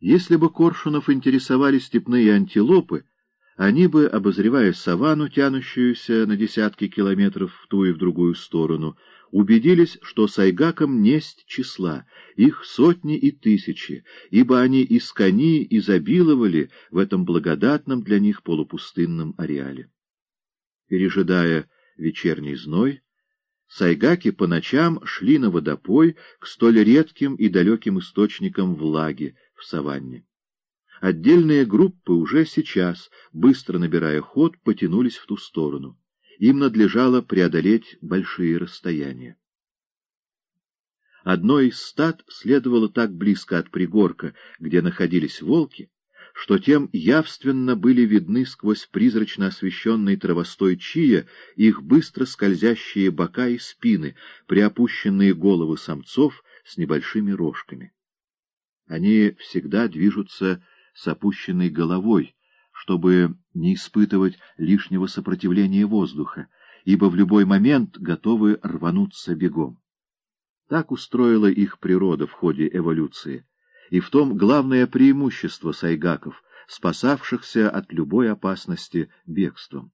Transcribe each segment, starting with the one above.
Если бы Коршунов интересовали степные антилопы, они бы, обозревая саванну, тянущуюся на десятки километров в ту и в другую сторону, убедились, что сайгакам несть числа, их сотни и тысячи, ибо они из кони изобиловали в этом благодатном для них полупустынном ареале. Пережидая вечерний зной, сайгаки по ночам шли на водопой к столь редким и далеким источникам влаги в саванне. Отдельные группы уже сейчас, быстро набирая ход, потянулись в ту сторону. Им надлежало преодолеть большие расстояния. Одно из стад следовало так близко от пригорка, где находились волки, что тем явственно были видны сквозь призрачно освещенный травостой чия их быстро скользящие бока и спины, приопущенные головы самцов с небольшими рожками. Они всегда движутся с опущенной головой, чтобы не испытывать лишнего сопротивления воздуха, ибо в любой момент готовы рвануться бегом. Так устроила их природа в ходе эволюции, и в том главное преимущество сайгаков, спасавшихся от любой опасности бегством.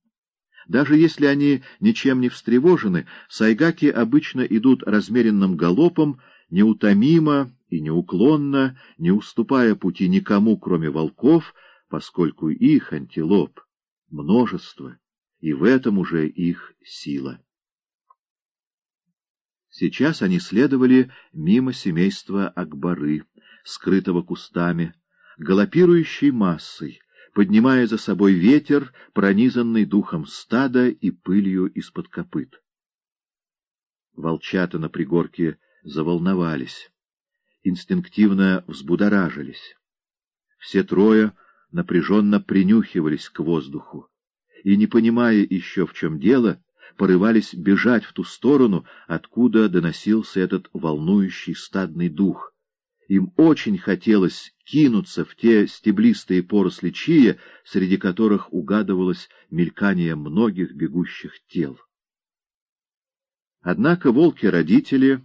Даже если они ничем не встревожены, сайгаки обычно идут размеренным галопом, неутомимо и неуклонно, не уступая пути никому, кроме волков, поскольку их, антилоп, множество, и в этом уже их сила. Сейчас они следовали мимо семейства Акбары, скрытого кустами, галопирующей массой, поднимая за собой ветер, пронизанный духом стада и пылью из-под копыт. Волчата на пригорке заволновались инстинктивно взбудоражились. Все трое напряженно принюхивались к воздуху и, не понимая еще в чем дело, порывались бежать в ту сторону, откуда доносился этот волнующий стадный дух. Им очень хотелось кинуться в те стеблистые поросли чия, среди которых угадывалось мелькание многих бегущих тел. Однако волки-родители,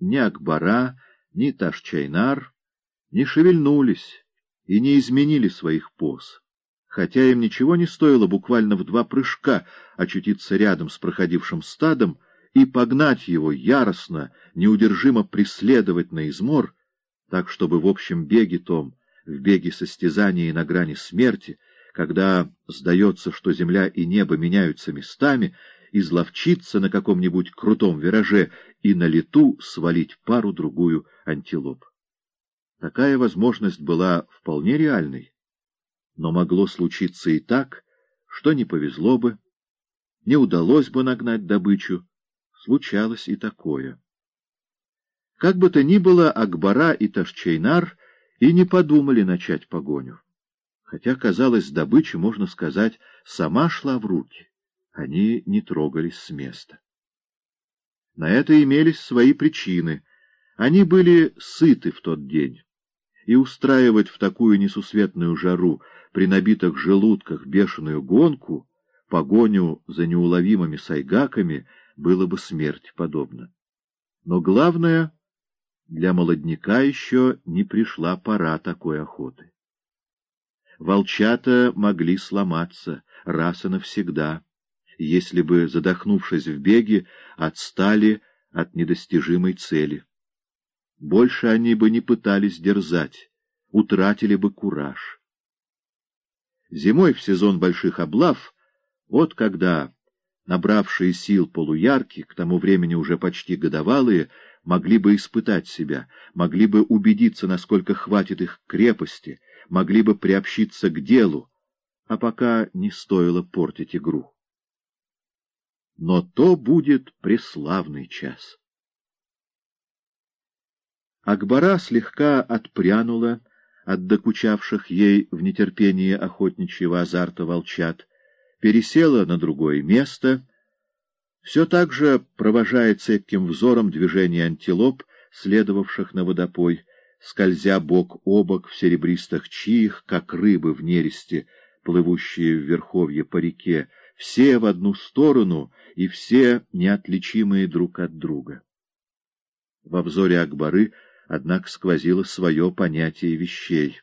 ни Акбара, ни Ташчайнар не шевельнулись и не изменили своих поз, хотя им ничего не стоило буквально в два прыжка очутиться рядом с проходившим стадом и погнать его яростно, неудержимо преследовать на измор, так чтобы в общем беге том, в беге состязания на грани смерти, когда сдается, что земля и небо меняются местами, изловчиться на каком-нибудь крутом вираже и на лету свалить пару-другую антилоп. Такая возможность была вполне реальной, но могло случиться и так, что не повезло бы, не удалось бы нагнать добычу, случалось и такое. Как бы то ни было, Акбара и Ташчейнар и не подумали начать погоню. Хотя, казалось, добыча, можно сказать, сама шла в руки. Они не трогались с места. На это имелись свои причины. Они были сыты в тот день. И устраивать в такую несусветную жару при набитых желудках бешеную гонку, погоню за неуловимыми сайгаками, было бы смерть подобно. Но главное, для молодняка еще не пришла пора такой охоты. Волчата могли сломаться раз и навсегда если бы, задохнувшись в беге, отстали от недостижимой цели. Больше они бы не пытались дерзать, утратили бы кураж. Зимой в сезон больших облав, вот когда набравшие сил полуярки, к тому времени уже почти годовалые, могли бы испытать себя, могли бы убедиться, насколько хватит их крепости, могли бы приобщиться к делу, а пока не стоило портить игру но то будет преславный час. Акбара слегка отпрянула от докучавших ей в нетерпении охотничьего азарта волчат, пересела на другое место, все так же провожая цепким взором движение антилоп, следовавших на водопой, скользя бок о бок в серебристых чиях, как рыбы в нересте, плывущие в верховье по реке, все в одну сторону и все неотличимые друг от друга. В обзоре Акбары однако сквозило свое понятие вещей.